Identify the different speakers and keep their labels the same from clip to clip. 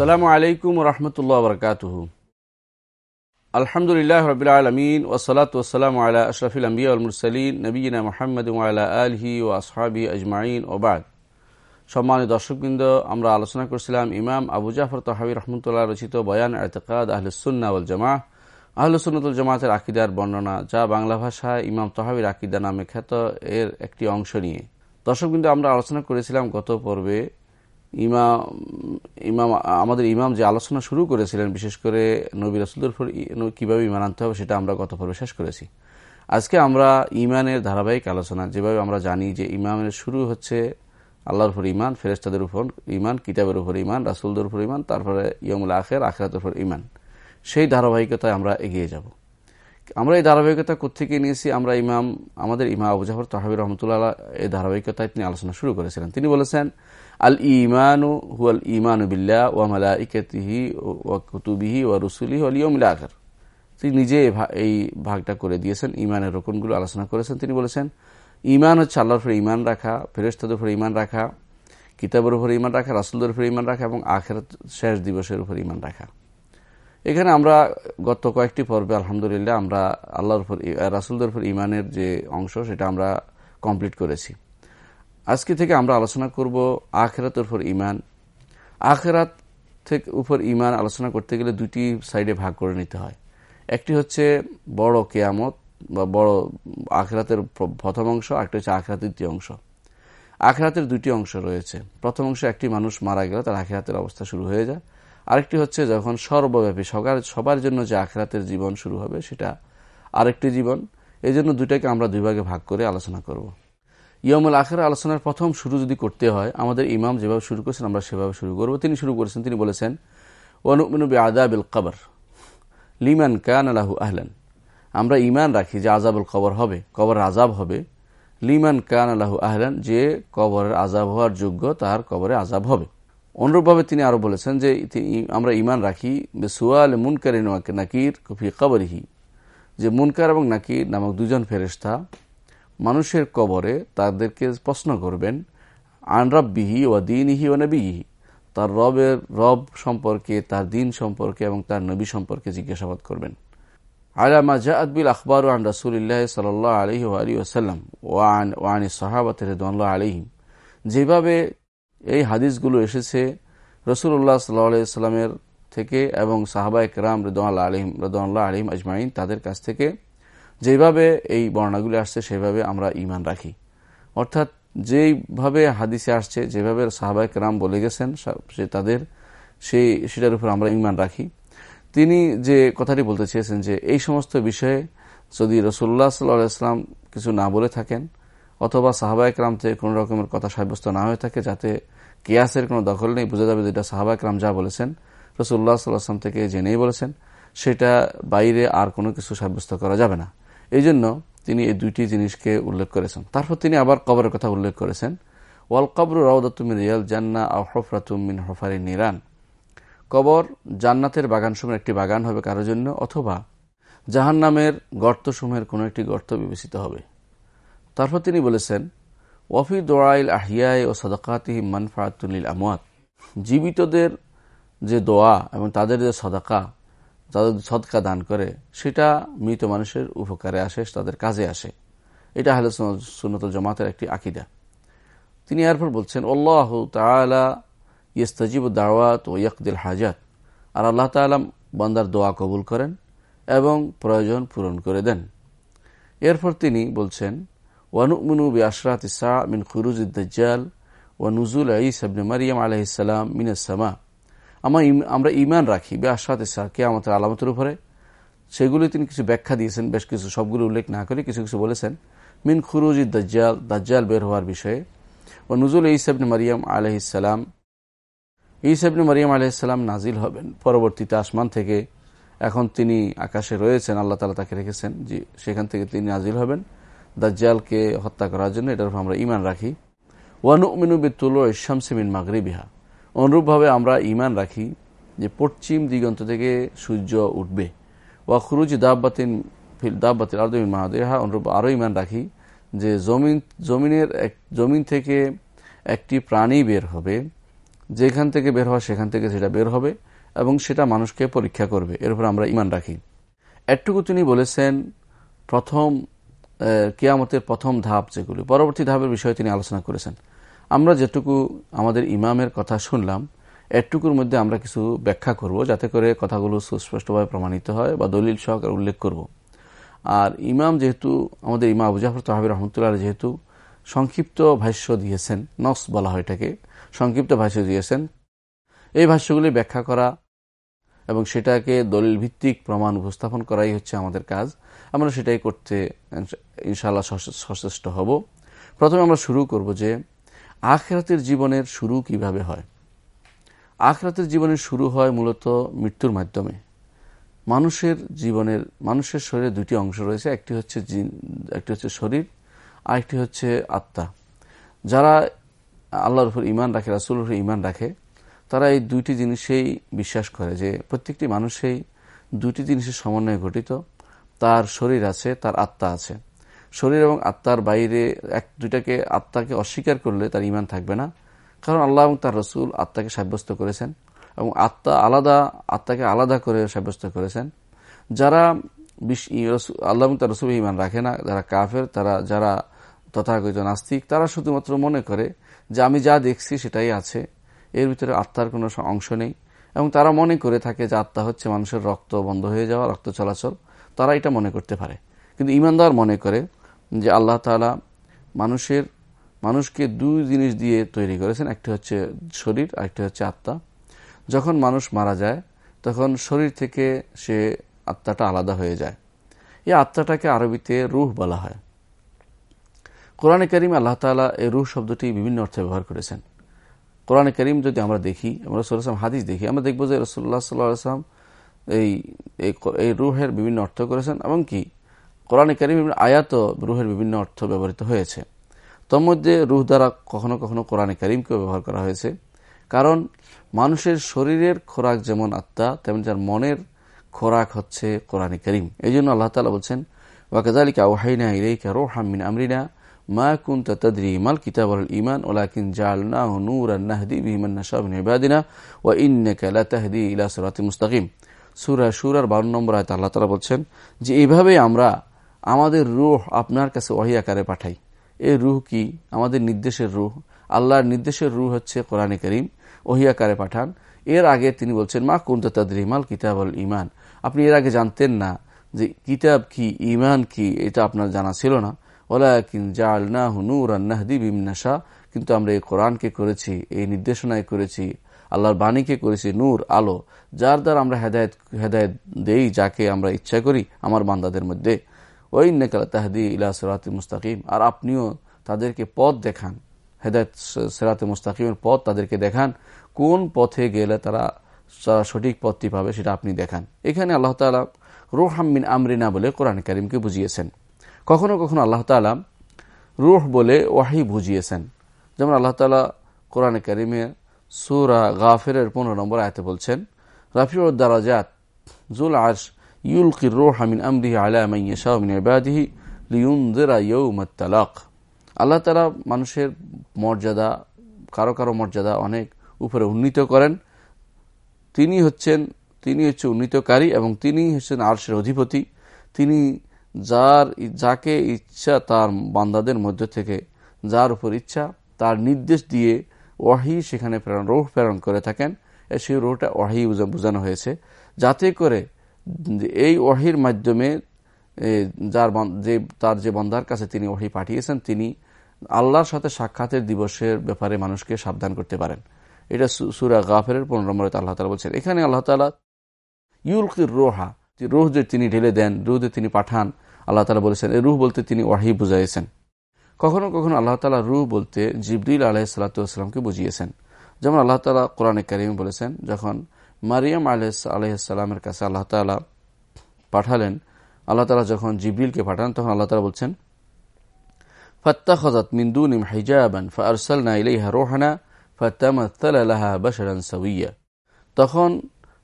Speaker 1: আসসালামু আলাইকুম রহমতুল্লাহ বরকাত আলহামদুলিল্লাহ রবিলমিন ওসলাত ওসালাম আলা আশরফিল আম্বিয়া মুরসলিন নবীনা মোহাম্মদ আলা আলহি ও আসহাবি আজমাইন ওবাদ সম্মানিত দর্শকবৃন্দ, আমরা আলোচনা করছিলাম ইমাম আবু জাফর তহাবি রহমতুল্লাহ রচিত বয়ান এতকাদ আহলুসুন্না উল জামা আহলুসুন্নতুল জামাতের আকিদার বর্ণনা যা বাংলা ভাষায় ইমাম তহাবির আকিদা নামে খ্যাত এর একটি অংশ নিয়ে। দর্শকবৃন্দ, আমরা আলোচনা করেছিলাম গত পর্বে ইমাম ইমাম, আমাদের ইমাম যে আলোচনা শুরু করেছিলেন, বিশেষ করে নবী রসুলের কীভাবে ইমান আনতে হবে সেটা আমরা গত পর্বে শেষ করেছি। আজকে আমরা ইমানের ধারাবাহিক আলোচনা, যেভাবে আমরা জানি যে ইমামের শুরু হচ্ছে আল্লাহর উপর ইমান ফেরেস্তাদের উপর ইমান কিতাবের উপর ইমান রাসুলদের উপর ইমান তারপরে ইয়মুল আখের আখেরাতের উপর ইমান সেই ধারাবাহিকতায় আমরা এগিয়ে যাব। আমরা এই ধারাবাহিকতা কোথেকে নিয়েছি? আমরা ইমাম, আমাদের ইমা আবু জাফর তাহাবির রহমতুল্লাহ এই ধারাবাহিকতায় তিনি আলোচনা শুরু করেছিলেন। তিনি বলেছেন, আল ইমানু হুয়াল ইমানু বিল্লা ওয়া মালা ইকাতিহি ওয়া কুতুবিহি ওয়া রসুলিহি ওয়াল ইয়মিল আখের। তিনি নিজে এই ভাগটা করে দিয়েছেন ইমানের রোকনগুলো আলোচনা করেছেন। তিনি বলেছেন ইমান হচ্ছে আল্লাহর উপরে ইমান রাখা ফেরেস্তাদের উপরে ইমান রাখা, কিতাবের উপরে ইমান রাখা, রাসুলদের উপরে ইমান রাখা এবং আখের শেষ দিবসের উপর ইমান রাখা। এখানে আমরা গত কয়েকটি পর্বে, আলহামদুলিল্লাহ, আমরা আল্লাহর উপর রাসুলদের উপর ইমানের যে অংশ, সেটা আমরা কমপ্লিট করেছি। আজকে থেকে আমরা আলোচনা করব আখেরাতের উপর ইমান আখেরাত থেকে উপর ইমান আলোচনা করতে গেলে দুটি সাইডে ভাগ করে নিতে হয়। একটি হচ্ছে বড় কেয়ামত বা বড় আখেরাতের প্রথম অংশ, আরেকটি হচ্ছে আখেরাতের দ্বিতীয় অংশ। আখেরাতের দুটি অংশ রয়েছে। প্রথম অংশে একটি মানুষ মারা গেলে, তার আখেরাতের অবস্থা শুরু হয়ে যায়। আরেকটি হচ্ছে যখন সর্বব্যাপী সবার সবার জন্য যে আখরাতের জীবন শুরু হবে, সেটা আরেকটি জীবন। এই জন্য দুইটাকে আমরা দুই ভাগে ভাগ করে আলোচনা করব। ইয়মুল আখের আলোচনার প্রথম শুরু যদি করতে হয়, আমাদের ইমাম যেভাবে শুরু করেছেন, আমরা সেভাবে শুরু করব। তিনি শুরু করেছেন, তিনি বলেছেন ওয়ানুমিনবি আদাবিল কবর, লিমান কান আলাহু আহলান। আমরা ইমান রাখি যে আজাবুল কবর হবে, কবর আজাব হবে। লিমান কান আলাহু আহলান, যে কবরের আজাব হওয়ার যোগ্য তার কবরে আজাব হবে। অনুরূপভাবে তিনি আরও বলেছেন যে আমরা ইমান রাখি সুয়াল মুনকার নাকির কফি কবরহি। যে মুনকার এবং নাকির নামক দুজন ফেরেস্তা মানুষের কবরে তাদেরকে প্রশ্ন করবেন আনরব্বিহি ও দিনহি ও নবীহি। তার রবের রব সম্পর্কে, তার দিন সম্পর্কে এবং তার নবী সম্পর্কে জিজ্ঞাসাবাদ করবেন। আলামা জাহাদ বিল আখবর আন রাসুলিল্লাহ সাল আলহি আলী ওসাল্লাম ওয়ান ওয়ানি সাহাবাত আলহিম যেভাবে এই হাদিসগুলো এসেছে রসুল্লাহ সাল্লামের থেকে এবং সাহাবা একরাম রেদুল্লাহ আলহিম রেদুল্লাহ আলিম আজমাইন তাদের কাছ থেকে। যেভাবে এই বর্ণাগুলি আসছে, সেভাবে আমরা ইমান রাখি। অর্থাৎ যেইভাবে হাদিসে আসছে, যেভাবে সাহাবা একরাম বলে গেছেন, সে তাদের সেই, সেটার উপর আমরা ইমান রাখি। তিনি যে কথাটি বলতে চেয়েছেন যে, এই সমস্ত বিষয়ে যদি রসুল্লাহ সাল্লাহ ইসলাম কিছু না বলে থাকেন অথবা সাহাবা একরাম থেকে কোন রকমের কথা সাব্যস্ত না হয়ে থাকে যাতে কেয়াসের কোনো দখল নেই, বোঝা যাবে যেটা সাহাবা একরাম যা বলেছেন রসুল্লাহ সাল্লাহাম থেকে জেনেই বলেছেন, সেটা বাইরে আর কোনো কিছু সাব্যস্ত করা যাবে না। এই জন্য তিনি এই দুইটি জিনিসকে উল্লেখ করেছেন। তারপর তিনি আবার কবরের কথা উল্লেখ করেছেন, ওয়াল কবর রাউদাতুমিন রিয়াল জান্না আউ হফরাতুমিন হফারি নিরান। কবর জান্নাতের বাগান সময়ের একটি বাগান হবে কারোর জন্য, অথবা জাহান নামের গর্তসমূহের কোনো একটি গর্ত বিবেচিত হবে। তারপর তিনি বলেছেন, ওয়াফি দোয়াইল আহিয়ায় ও সদাকাতিহি মানফাতুল আমওয়াত। জীবিতদের যে দোয়া এবং তাদের যে সদাকা তাদের সদকা দান করে, সেটা মৃত মানুষের উপকারে আসে, তাদের কাজে আসে। এটা হলে সুনত জমাতের একটি আকিদা। তিনি এরপর বলছেন, আল্লাহ তালা ইস্তাজিব দাওয়াত ও ইয়কদিল হাজাত। আর আল্লাহ তালা বান্দার দোয়া কবুল করেন এবং প্রয়োজন পূরণ করে দেন। এরপর তিনি বলছেন ওয়ানুমিনু বি আশরাত ইসা মিন খুরুজ দাজ্জাল ও নুজুল ইসাবনে মারিয়াম আলহিসাম মিনাসমা আমরা ইমান রাখি বে আশরাত ইসা কে আমাদের আলামতের উপরে। সেগুলি তিনি কিছু ব্যাখ্যা দিয়েছেন, বেশ কিছু, সবগুলো উল্লেখ না করে কিছু কিছু বলেছেন। মিন খুরুজ দাজ্জাল দাজ্জাল বের হওয়ার বিষয়ে। ও নুজুল ইসাবনে মারিয়াম আলহিসাম ইসাবনে মারিয়াম আলহিসাম নাজিল হবেন। পরবর্তীতে আসমান থেকে এখন তিনি আকাশে রয়েছেন, আল্লাহ তালা তাকে রেখেছেন, যে সেখান থেকে তিনি নাজিল হবেন। দাজ্জালকে হত্যা করার জন্য এটার উপর আমরা ইমান রাখি। ওয়ানু মিনুবিতুল ইসামসিমিন মাগরিবিহা। অনুরূপভাবে আমরা ইমান রাখি যে পশ্চিম দিগন্ত থেকে সূর্য উঠবে। ওয়া খুরুজ দাব্বাতিন দাব্বাতিল আর্দমিন মাহাদেহা। অনুরূপ আরও ইমান রাখি যে জমিন, জমিনের এক, জমিন থেকে একটি প্রাণী বের হবে। যেখান থেকে বের হওয়া সেখান থেকে সেটা বের হবে এবং সেটা মানুষকে পরীক্ষা করবে। এর উপর আমরা ইমান রাখি। একটুকু তিনি বলেছেন, প্রথম কেয়ামতের প্রথম ধাপ যেগুলি, পরবর্তী ধাপের বিষয়ে তিনি আলোচনা করেছেন। আমরা যেটুকু আমাদের ইমামের কথা শুনলাম, এটুকুর মধ্যে আমরা কিছু ব্যাখ্যা করব, যাতে করে কথাগুলো সুস্পষ্টভাবে প্রমাণিত হয় বা দলিল সহকারে উল্লেখ করব। আর ইমাম যেহেতু, আমাদের ইমা আবু জাফর তহাবির রহমতুল্লাহ যেহেতু সংক্ষিপ্ত ভাষ্য দিয়েছেন, নস বলা হয় এটাকে, সংক্ষিপ্ত ভাষ্য দিয়েছেন, এই ভাষ্যগুলি ব্যাখ্যা করা এবং সেটাকে দলিল ভিত্তিক প্রমাণ উপস্থাপন করাই হচ্ছে আমাদের কাজ। আমরা সেটাই করতে ইনশাল্লাহ সচেষ্ট হব। প্রথমে আমরা শুরু করব যে, আখরাতের জীবনের শুরু কীভাবে হয়? আখরাতের জীবনের শুরু হয় মূলত মৃত্যুর মাধ্যমে। মানুষের জীবনের, মানুষের শরীরে দুটি অংশ রয়েছে, একটি হচ্ছে একটি হচ্ছে শরীর, আরেকটি হচ্ছে আত্মা। যারা আল্লাহর উপর ইমান রাখে, রাসুলের উপর ইমান রাখে, তারা এই দুইটি জিনিসেই বিশ্বাস করে যে প্রত্যেকটি মানুষেই দুটি জিনিসের সমন্বয়ে গঠিত। তার শরীর আছে, তার আত্মা আছে। শরীর এবং আত্মার বাইরে এক, দুইটাকে আত্মাকে অস্বীকার করলে তার ইমান থাকবে না। কারণ আল্লাহ এবং তার রসুল আত্মাকে সাব্যস্ত করেছেন এবং আত্মা আলাদা, আত্মাকে আলাদা করে সাব্যস্ত করেছেন। যারা আল্লাহ এবং তার রসুল ইমান রাখে না, যারা কাফের, তারা, যারা তথাকথিত নাস্তিক, তারা শুধুমাত্র মনে করে যে আমি যা দেখছি সেটাই আছে। এর ভিতরে আত্মার কোনো অংশ নেই। এবং তারা মনে করে থাকে যে আত্মা হচ্ছে মানুষের রক্ত বন্ধ হয়ে যাওয়া, রক্ত চলাচল। তারা এটা মনে করতে পারে। কিন্তু ইমানদার মনে করে যে আল্লাহ তালা মানুষের, মানুষকে দুই জিনিস দিয়ে তৈরি করেছেন, একটি হচ্ছে শরীর, আরেকটি হচ্ছে আত্মা। যখন মানুষ মারা যায়, তখন শরীর থেকে সে আত্মাটা আলাদা হয়ে যায়। এই আত্মাটাকে আরবিতে রুহ বলা হয়। কোরআনে করিম আল্লাহ তালা এই রুহ শব্দটি বিভিন্ন অর্থে ব্যবহার করেছেন। কোরআনে করিম যদি আমরা দেখি, আমরা রসুলাম হাদিস দেখি, আমরা দেখব যে রসুল্লাহ সাল্লাম এই এই রুহের বিভিন্ন অর্থ করেছেন, এবং কি? কোরআনে করিম আয়াত রুহের বিভিন্ন অর্থ ব্যবহৃত হয়েছে। তোর মধ্যে রুহ দ্বারা কখনো কখনো কোরআনে করিমকেও ব্যবহার করা হয়েছে। কারণ মানুষের শরীরের খোরাক যেমন আত্মা, তেমন যার মনের খোরাক হচ্ছে কোরআনে করিম। এই জন্য আল্লাহ তালা বলছেন ওয়াকাজালিকা ওহাইনা ইলাইকা রোহামিন আমরিনা, মা কুনতা তাদরি মাল কিতাব ইমান ওলাকিন জালনাহু নূরান নাহদি বিহি মান নাশাউ মিন ইবাদিনা, ওয়া ইন্নাকা লাতাহদি ইলা সিরাতিল মুস্তাকিম। সূরা সূরার 12 নম্বর আয়াতে আল্লাহ তাআলা বলছেন যে এইভাবে আমরা আমাদের রূহ আপনার কাছে ওহী আকারে পাঠাই। এই রুহ কি? আমাদের নির্দেশের রুহ। আল্লাহর নির্দেশের রুহ হচ্ছে কোরআনে করিম। ওহী আকারে পাঠান। এর আগে তিনি বলছেন, মা কুনতা তাদরি কিতাব আল ইমান আপনি এর আগে জানতেন না যে, কিতাব কি ইমান কি, এটা আপনার জানা ছিল না। ওলাকিন জাল না হুনুর নাহদি বিমনাশা কিন্তু আমরা এই কোরআনকে করেছি, এই নির্দেশনায় করেছি। আল্লাহর বাণীকে করেছি নূর, আলো, যার দ্বারা আমরা হেদায়ত হেদায়ত দেই, যাকে আমরা ইচ্ছা করি আমার বান্দাদের মধ্যে। ওই নেকাল তাহদি ইলা সেরাত মুস্তাকিম। আর আপনিও তাদেরকে পথ দেখান। হেদায়ত সেরাতে মুস্তাকিমের পথ তাদেরকে দেখান। কোন পথে গেলে তারা সঠিক পথটি পাবে সেটা আপনি দেখান। এখানে আল্লাহ তালা রোহাম্মিন আমরিনা বলে কোরআন করিমকে বুঝিয়েছেন। কখনো কখনো আল্লাহ তালা রুহ বলে ওয়াহি বুঝিয়েছেন। যেমন আল্লাহ তালা কোরআন করিমে সুরা গাফের পনেরো নম্বর আয়তে বলছেন রাফিউর দারাজাত জুল আর্শ ইউলকি রোহ হামিন আমরিহি আলামিন ইবাদিহি লিউনজিরা ইয়ৌমত তালাক আল্লাহ তালা মানুষের মর্যাদা, কারও কারও মর্যাদা অনেক উপরে উন্নীত করেন। তিনি হচ্ছেন, তিনি হচ্ছে উন্নীতকারী এবং তিনি হচ্ছেন আর্শের অধিপতি। তিনি যার যাকে ইচ্ছা তার বান্দাদের মধ্য থেকে, যার উপর ইচ্ছা, তার নির্দেশ দিয়ে ওয়াহি সেখানে প্রেরণ, রোহ প্রেরণ করে থাকেন। সেই রোহটা ওয়াহি বোঝানো হয়েছে। যাতে করে এই ওয়াহির মাধ্যমে যার যে তার যে বন্দার কাছে তিনি ওয়াহি পাঠিয়েছেন, তিনি আল্লাহর সাথে সাক্ষাতের দিবসের ব্যাপারে মানুষকে সাবধান করতে পারেন। এটা সুরা গাফের পনেরো আল্লাহ তালা বলছেন, এখানে আল্লাহ তালা ইউলকির রোহা রোহ যে তিনি ঢেলে দেন, রুহ যে তিনি পাঠান, আল্লাহ তালা বলেছেন এই রুহ বলতে তিনি ওয়াহি বুঝাইয়েছেন কখনো কখনো আল্লাহ তালা রু বলতে জিবরিল আলাহ সালাতামকে বুঝিয়েছেন। যেমন আল্লাহ তালা কোরআনে কারিম বলেছেন, যখন মারিয়াম আলহ আলাইসাল্লামের কাছে আল্লাহ তালা পাঠালেন, আল্লাহ তালা যখন জিবরিলকে পাঠান, তখন আল্লাহ তালা বলছেন ফত্তা খজাত মিন্দু নিম হাইজাবান ফারসাল না ইলাইহা রোহানা ফত্তামাহা বাশরান সাউইয়া তখন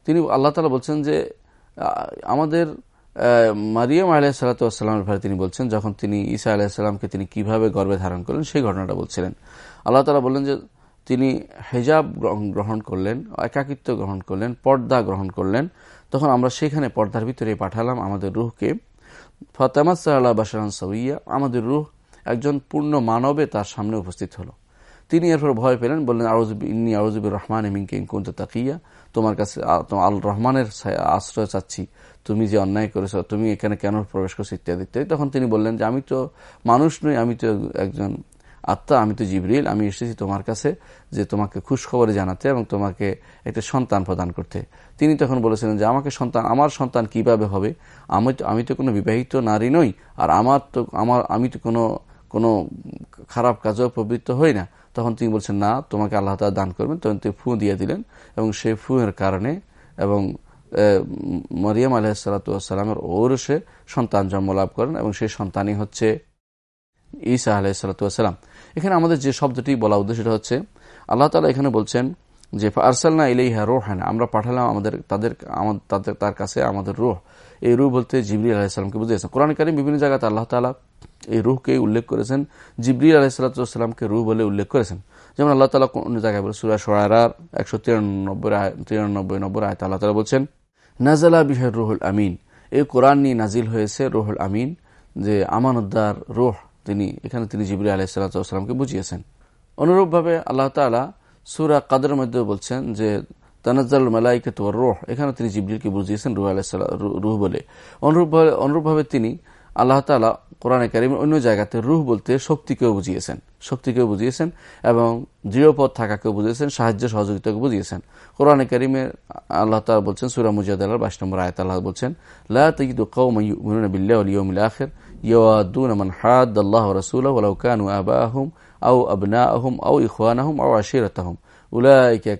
Speaker 1: তিনি আল্লাহ তালা বলছেন যে আমাদের মারিয়াম আলাহ সালাতামের ব্যাপারে তিনি বলছেন, যখন তিনি ঈসা আলাহিসাল্লামকে তিনি কীভাবে গর্বে ধারণ করলেন, সেই ঘটনাটা বলছিলেন। আল্লাহ তালা বললেন যে, তিনি হেজাব গ্রহণ করলেন, একাকিত্ব গ্রহণ করলেন, পর্দা গ্রহণ করলেন। তখন আমরা সেখানে পর্দার ভিতরে পাঠালাম আমাদের রুহকে। ফতামাদ সাল্লাহ বাসারান সৌইয়া আমাদের রুহ একজন পূর্ণ মানবে তার সামনে উপস্থিত হলো। তিনি এরপর ভয় পেলেন, বললেন আউজুব ইন্নি রহমান এমিনকে কুন্ত তাকিয়া। তোমার কাছে আল রহমানের আশ্রয় চাচ্ছি। তুমি যে অন্যায় করেছ, তুমি এখানে কেন প্রবেশ করছ? ইত্যাদি ইত্যাদি। তখন তিনি বললেন যে, আমি তো মানুষ নই, আমি তো একজন আত্মা, আমি তো জিবরিল, আমি এসেছি তোমার কাছে যে তোমাকে খুশখবরে জানাতে এবং তোমাকে একটা সন্তান প্রদান করতে। তিনি তখন বলেছিলেন যে, আমাকে সন্তান, আমার সন্তান কীভাবে হবে? আমি তো আমি তো কোনো বিবাহিত নারী নই, আর আমার তো, আমার, আমি তো কোনো কোনো খারাপ কাজেও প্রবৃত্ত হই না। তখন তিনি বলছেন, না, তোমাকে আল্লাহ তালা দান করবেন। তখন তিনি ফু দিয়ে দিলেন এবং সেই ফুয়ের কারণে এবং মরিয়াম আলহাসালামের ওরসে সন্তান জন্ম লাভ করেন এবং সেই সন্তানই হচ্ছে ঈসা আলাহিসাল্লাম এখানে আমাদের যে শব্দটি বলা উদ্দেশ্য হচ্ছে, আল্লাহ তালা এখানে বলছেন যে আরসালনা ইলেইহা রোহানা আমরা পাঠালাম আমাদের, তাদের তাদের, তার কাছে আমাদের রোহ। এই রুহ বলতে জিবরি আলাহিসামকে বুঝিয়েছেন কোরআন কারিম বিভিন্ন জায়গাতে আল্লাহ তালা এই রুহকে উল্লেখ করেছেন জিবরি আলাহিসাল্লামকে রুহ বলে উল্লেখ করেছেন। যেমন আল্লাহ তালা অন্য জায়গায় বলে সুরা সোয়ারার একশো তিরানব্বই তিরানব্বই নব্বই আয়ত আল্লাহ তালা বলছেন নাজালা বিহার রুহুল আমিন। এই কোরআন নিয়ে নাজিল হয়েছে রুহুল আমিন, যে আমানুদ্দার রোহ তিনি, এখানে তিনি জিবরি আলাহিসাল্লামকে বুঝিয়েছেন। অনুরূপভাবে আল্লাহ তালা সুরা কাদের মধ্যে বলছেন যে তানাজ্জাল মালাইকে তোর রোহ। এখানে তিনি জিবরিলকে বুঝিয়েছেন রুহ আলাহিসাল্লাহ রুহ বলে। অনুরূপভাবে অনুরূপভাবে তিনি আল্লাহ তালা কোরআনে কারিমের অন্য জায়গাতে রুহ বলতে শক্তিকেও বুঝিয়েছেন। শক্তিকেও বুঝিয়েছেন এবং দৃঢ়পথ থাকাকেও বুঝিয়েছেন, সাহায্য সহযোগিতাকে বুঝিয়েছেন। কোরআনে কারিমের আল্লাহ তালা বলছেন, সুরা মুজাদাল্লাহ বাইশ নম্বর আয়ত আল্লাহ বলছেন লিদু ইয়াদুন হাদ আল্লাহ কানু আউ আহম আউ আহম আউ আশির আহম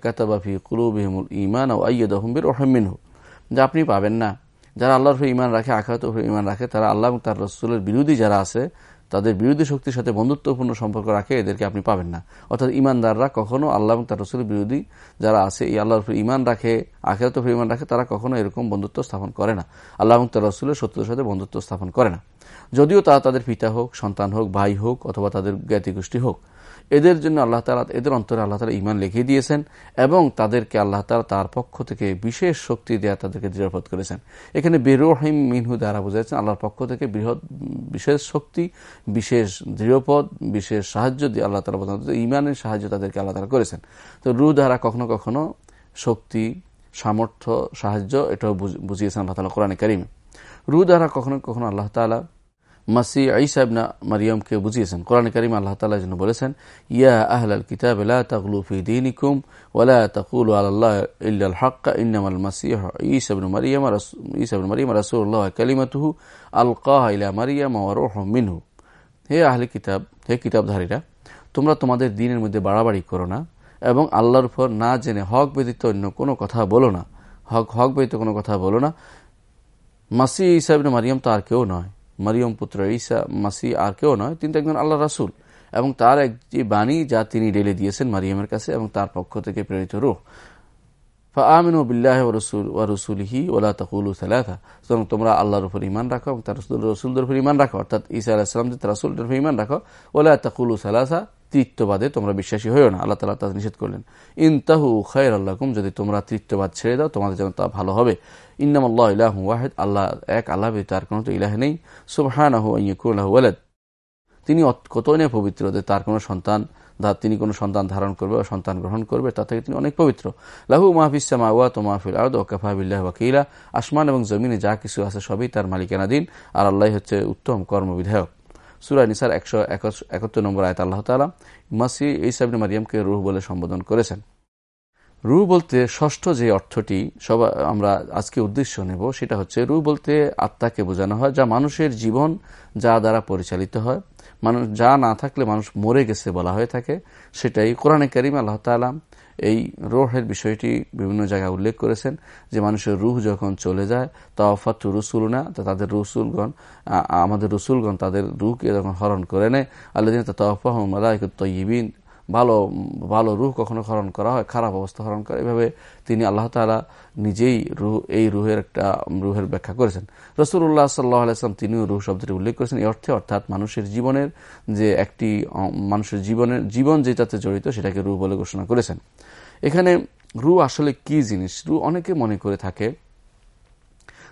Speaker 1: কাতাবাফি ইমান যে আপনি পাবেন না। যারা আল্লাহর উপরে ইমান রাখে আখাত উপরে ইমান রাখে, তারা আল্লাহ এবং তার রসুলের বিরোধী যারা আছে, তাদের বিরোধী শক্তির সাথে বন্ধুত্বপূর্ণ সম্পর্ক রাখে, এদেরকে আপনি পাবেন না। অর্থাৎ ইমানদাররা কখনো আল্লাহ এবং তার রসুলের বিরোধী যারা আছে, এই আল্লাহর ইমান রাখে আখেরাত ইমান রাখে, তারা কখনো এরকম বন্ধুত্ব স্থাপন করে না। আল্লাহ এবং তার রসুলের শত্রুদের সাথে বন্ধুত্ব স্থাপন করে না। যদিও তারা তাদের পিতা হোক, সন্তান হোক, ভাই হোক, অথবা তাদের জ্ঞাতিগোষ্ঠী হোক এদের জন্য আল্লাহ তালা এদের অন্তরে আল্লাহ তালা ইমান লিখে দিয়েছেন এবং তাদেরকে আল্লাহ তালা তার পক্ষ থেকে বিশেষ শক্তি দেয়া তাদেরকে দৃঢ়পদ করেছেন। এখানে বেরোহিম মিনহু দ্বারা বোঝাচ্ছেন আল্লাহর পক্ষ থেকে বৃহৎ, বিশেষ শক্তি, বিশেষ দৃঢ়পদ বিশেষ সাহায্য দিয়ে আল্লাহ তালা বোঝান ইমানের সাহায্য তাদেরকে আল্লাহ তালা করেছেন। তো রু দ্বারা কখনো কখনো শক্তি, সামর্থ্য, সাহায্য এটাও বুঝিয়েছেন আল্লাহ তালা কোরআনে কারিমে। রু দ্বারা কখনো কখনো আল্লাহ তালা মাসি আইসাবনা মারিয়ামকে বুঝিয়েছেন। কোরআন করিম আল্লাহ তালা যেন বলেছেন, ইয়া আহলাল কিতাব লা তাগলু ফি দীনিকুম ওয়ালা তাকুলু আল্লাহ ইল্লাল হাক্কা, ইন্নামাল মাসিহ ঈসা ইবনে মারিয়াম ঈসা ইবনে মারিয়াম রাসূলুল্লাহ কালিমাতুহু আলকাহা ইলা মারিয়াম ওয়া রূহুম মিনহু। হে আহলে কিতাব, হে কিতাবধারীরা, তোমরা তোমাদের দিনের মধ্যে বাড়াবাড়ি করো না এবং আল্লাহর উপর না জেনে হক ব্যতীত অন্য কোনো কথা বলো না। হক হক ব্যতীত কোনো কথা বলো না। মাসি ঈসা ইবনে মারিয়াম তো আর কেউ নয়। মারিয়ম পুত্র ঈসা মাসি আর কেউ নয়, তিনি একজন আল্লাহ রাসুল। এবং তার এক যে বাণী যা তিনি ডেলে দিয়েছেন মারিয়ামের কাছে এবং তার পক্ষ থেকে প্রেরিত রুহ। আমিনু বিল্লাহ রসুল ও রসুলহি ওলা তকুল সালাথা। সুতরাং তোমরা আল্লাহর উপর ইমান রাখো এবং তার রসুলদের উপর ইমান রাখো। অর্থাৎ ঈসা আলাহিসাম যে রাসুলদের উপর ইমান রাখো। ওলা তকুল সালাসা তৃত্ববাদে তোমরা বিশ্বাসী হয়েও না। আল্লাহ তালা তা নিষেধ করলেন। ইনতাহু খায়ের আল্লাহকুম যদি তোমরা তৃত্ববাদ ছেড়ে দাও, তোমাদের যেন তা ভালো হবে। ইন্নাম আল্লাহ ইলাহ ওয়াহেদ, আল্লাহ এক আল্লাহ তার কোনো তো ইলাহ নেই। সুবহানাহ তিনি কত নিয়ে পবিত্র যে তার কোনো সন্তান তিনি কোনো সন্তান ধারণ করবে বা সন্তান গ্রহণ করবে তা থেকে তিনি অনেক পবিত্র। লাহু মাহফিসামা ওয়া তো মাহফিল আদ ওকাফাবিল্লাহ ওয়াকিলা। আসমান এবং জমিনে যা কিছু আছে সবই তার মালিকানাধীন। আর আল্লাহ হচ্ছে উত্তম কর্মবিধায়ক। সুরা নিসার একশো একাত্তর নম্বর আয়ত আল্লাহ তালা মাসি ইসাবিন মারিয়ামকে রুহ বলে সম্বোধন করেছেন। রু বলতে ষষ্ঠ যে অর্থটি সব আমরা আজকে উদ্দেশ্য নেব, সেটা হচ্ছে রু বলতে আত্মাকে বোঝানো হয়, যা মানুষের জীবন যা দ্বারা পরিচালিত হয়। মানুষ যা না থাকলে মানুষ মরে গেছে বলা হয়ে থাকে। সেটাই কোরআনে করিম আল্লাহ তালাম এই রোহের বিষয়টি বিভিন্ন জায়গায় উল্লেখ করেছেন যে মানুষের রুহ যখন চলে যায় তাওয়াফাত রসুল না তাদের রসুলগণ আমাদের রসুলগণ তাদের রুহকে যখন হরণ করে নেয় আল্লাহ তা মালাইক তৈবিন ভালো ভালো রুহ কখনো হরণ করা হয়, খারাপ অবস্থা হরণ করে। এভাবে তিনি আল্লাহ তালা নিজেই রুহ, এই রুহের একটা রুহের ব্যাখ্যা করেছেন। রসুল্লাহ সাল্লাহ আলাইসলাম তিনিও রুহ শব্দটি উল্লেখ করেছেন। এই অর্থে অর্থাৎ মানুষের জীবনের যে একটি, মানুষের জীবনের, জীবন যেটাতে জড়িত সেটাকে রুহ বলে ঘোষণা করেছেন। এখানে রু আসলে কি জিনিস? রু অনেকে মনে করে থাকে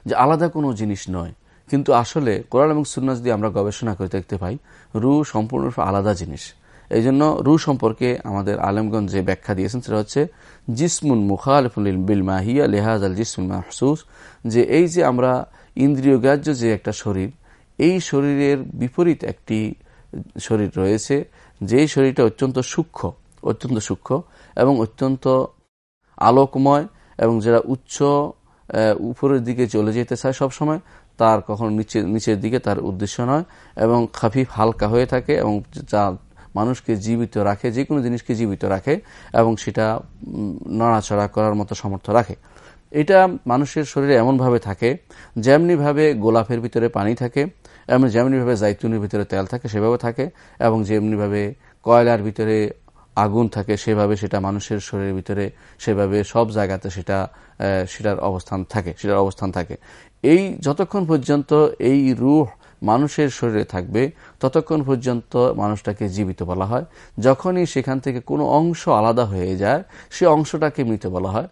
Speaker 1: যে আলাদা কোনো জিনিস নয়। কিন্তু আসলে কোরআন এবং সুন্নাস দিয়ে আমরা গবেষণা করে দেখতে পাই রু সম্পূর্ণরূপে আলাদা জিনিস। এই জন্য রু সম্পর্কে আমাদের আলমগঞ্জ যে ব্যাখ্যা দিয়েছেন সেটা হচ্ছে, জিসমুন মুখালিফুল বিল মাহিয়া লেহাজ আল জিসমুল মাহসুস যে এই যে আমরা ইন্দ্রিয় গ্রাহ্য যে একটা শরীর, এই শরীরের বিপরীত একটি শরীর রয়েছে, যেই শরীরটা অত্যন্ত সূক্ষ্ম অত্যন্ত সূক্ষ্ম এবং অত্যন্ত আলোকময় এবং যারা উচ্চ উপরের দিকে চলে যেতে চায় সবসময়, তার কখনো নিচে, নিচের দিকে তার উদ্দেশ্য নয় এবং খাফিফ হালকা হয়ে থাকে এবং মানুষকে জীবিত রাখে যে কোনো জিনিসকে জীবিত রাখে এবং সেটা নড়াচড়া করার মতো সামর্থ্য রাখে। এটা মানুষের শরীরে এমনভাবে থাকে, যেমনিভাবে গোলাপের ভিতরে পানি থাকে, এবং যেমনিভাবে জাইতুনের ভিতরে তেল থাকে, সেভাবে থাকে, এবং যেমনিভাবে কয়লার ভিতরে আগুন থাকে, সেভাবে সেটা মানুষের শরীরের ভিতরে, সেভাবে সব জায়গাতে সেটা সেটার অবস্থান থাকে, সেটার অবস্থান থাকে। এই যতক্ষণ পর্যন্ত এই রুহ মানুষের শরীরে থাকবে, ততক্ষণ পর্যন্ত মানুষটাকে জীবিত বলা হয়। যখনই সেখান থেকে কোনো অংশ আলাদা হয়ে যায়, সে অংশটাকে মৃত বলা হয়।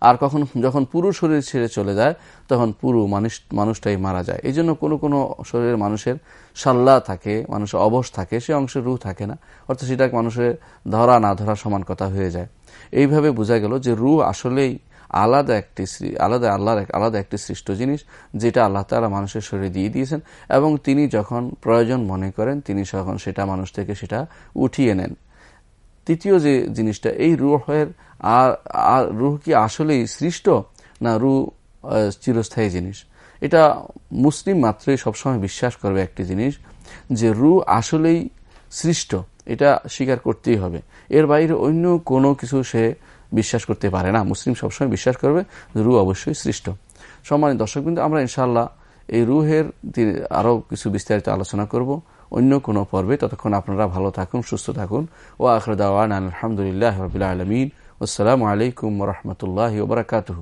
Speaker 1: আর কখন যখন পুরো শরীর ছেড়ে চলে যায়, তখন পুরো মানুষ, মানুষটাই মারা যায়। এই জন্য কোনো কোনো শরীরের মানুষের সাল্লা থাকে, মানুষের অবশ থাকে, সে অংশের রু থাকে না। অর্থাৎ সেটা মানুষের ধরা না ধরা সমান কথা হয়ে যায়। এইভাবে বোঝা গেল যে রু আসলেই আলাদা একটি আলাদা আল্লাহর আলাদা একটি সৃষ্ট জিনিস, যেটা আল্লাহ তালা মানুষের শরীরে দিয়ে দিয়েছেন, এবং তিনি যখন প্রয়োজন মনে করেন, তিনি তখন সেটা মানুষ থেকে সেটা উঠিয়ে নেন। তৃতীয় যে জিনিসটা, এই রুহের আর রুহ কি আসলেই সৃষ্ট, না রু চিরস্থায়ী জিনিস? এটা মুসলিম মাত্রই সবসময় বিশ্বাস করবে একটি জিনিস, যে রু আসলেই সৃষ্ট, এটা স্বীকার করতেই হবে। এর বাইরে অন্য কোনো কিছু সে বিশ্বাস করতে পারে না। মুসলিম সবসময় বিশ্বাস করবে রু অবশ্যই সৃষ্ট। সম্মানিত দর্শক কিন্তু আমরা ইনশাল্লাহ এই রুহের আরও কিছু বিস্তারিত আলোচনা করব। অন্য কোনো পর্বে। ততক্ষণ আপনারা ভালো থাকুন, সুস্থ থাকুন। ও আখরদাওয়ান আলহামদুলিল্লাহ রবিল আলমিন। আসসালামু আলাইকুম রহমতুল্লাহ ওবরাকাতহ